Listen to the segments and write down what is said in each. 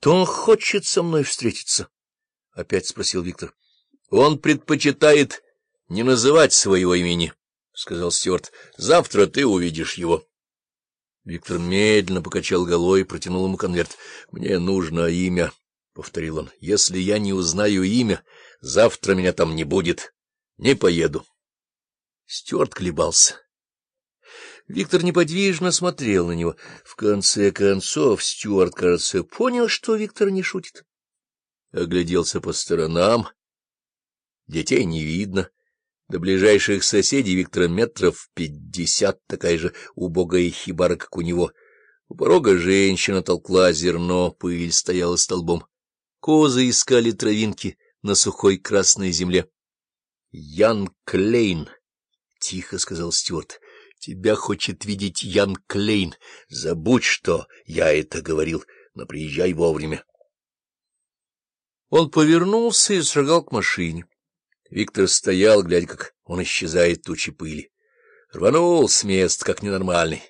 Кто хочет со мной встретиться? — опять спросил Виктор. — Он предпочитает не называть своего имени, — сказал Стюарт. — Завтра ты увидишь его. Виктор медленно покачал головой и протянул ему конверт. — Мне нужно имя, — повторил он. — Если я не узнаю имя, завтра меня там не будет. Не поеду. Стюарт колебался. Виктор неподвижно смотрел на него. В конце концов Стюарт, кажется, понял, что Виктор не шутит. Огляделся по сторонам. Детей не видно. До ближайших соседей Виктора метров пятьдесят, такая же убогая хибара, как у него. У порога женщина толкла зерно, пыль стояла столбом. Козы искали травинки на сухой красной земле. — Ян Клейн, — тихо сказал Стюарт. Тебя хочет видеть Ян Клейн. Забудь, что я это говорил, но приезжай вовремя. Он повернулся и шагал к машине. Виктор стоял, глядя, как он исчезает тучи пыли. Рванул с места, как ненормальный.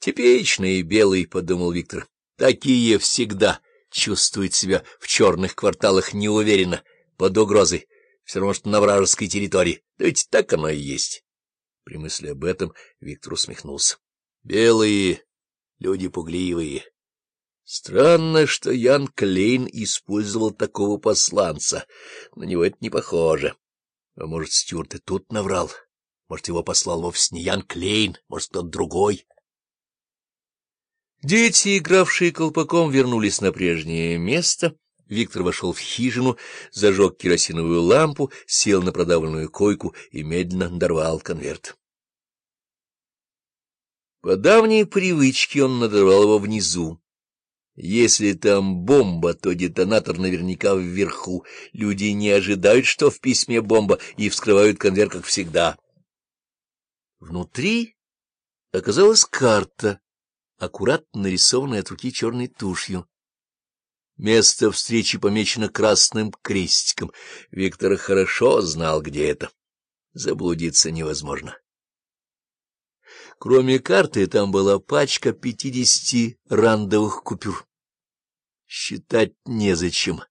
Типичный белый, — подумал Виктор. Такие всегда чувствуют себя в черных кварталах неуверенно, под угрозой, все равно, что на вражеской территории. Да ведь так оно и есть. При мысли об этом Виктор усмехнулся. Белые, люди пугливые. Странно, что Ян Клейн использовал такого посланца. На него это не похоже. А может, Стюарт и тут наврал? Может, его послал вовсе не Ян Клейн, может, кто-то другой? Дети, игравшие колпаком, вернулись на прежнее место — Виктор вошел в хижину, зажег керосиновую лампу, сел на продавленную койку и медленно дорвал конверт. По давней привычке он надорвал его внизу. Если там бомба, то детонатор наверняка вверху. Люди не ожидают, что в письме бомба, и вскрывают конверт, как всегда. Внутри оказалась карта, аккуратно нарисованная от руки черной тушью. Место встречи помечено красным крестиком. Виктор хорошо знал, где это. Заблудиться невозможно. Кроме карты, там была пачка пятидесяти рандовых купюр. Считать незачем.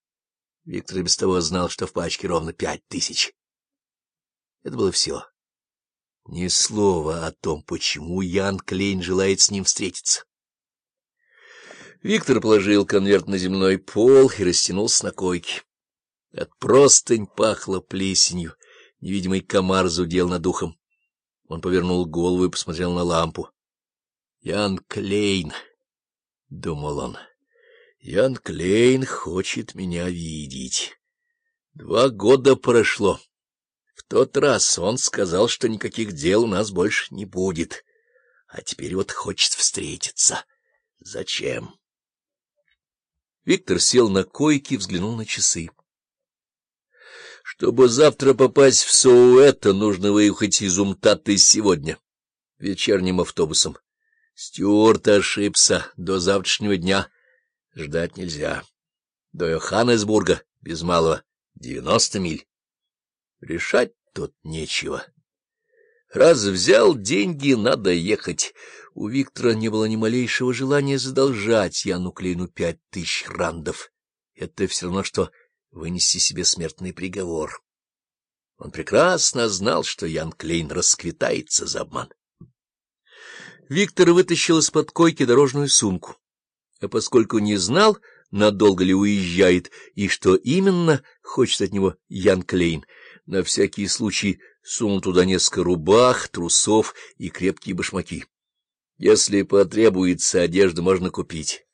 Виктор без того знал, что в пачке ровно пять тысяч. Это было все. Ни слова о том, почему Ян Клейн желает с ним встретиться. Виктор положил конверт на земной пол и растянулся на койке. От простынь пахло плесенью, невидимый комар зудел над ухом. Он повернул голову и посмотрел на лампу. — Ян Клейн, — думал он, — Ян Клейн хочет меня видеть. Два года прошло. В тот раз он сказал, что никаких дел у нас больше не будет. А теперь вот хочет встретиться. Зачем? Виктор сел на койке и взглянул на часы. Чтобы завтра попасть в Соуэто, нужно выехать из Умтаты сегодня, вечерним автобусом. Стюарт ошибся, до завтрашнего дня ждать нельзя. До Йоханнесбурга без малого девяносто миль. Решать тут нечего. Раз взял деньги, надо ехать. У Виктора не было ни малейшего желания задолжать Яну Клейну пять тысяч рандов. Это все равно, что вынести себе смертный приговор. Он прекрасно знал, что Ян Клейн расквитается за обман. Виктор вытащил из-под койки дорожную сумку. А поскольку не знал, надолго ли уезжает и что именно хочет от него Ян Клейн, на всякий случай сунул туда несколько рубах, трусов и крепкие башмаки. Если потребуется, одежду можно купить.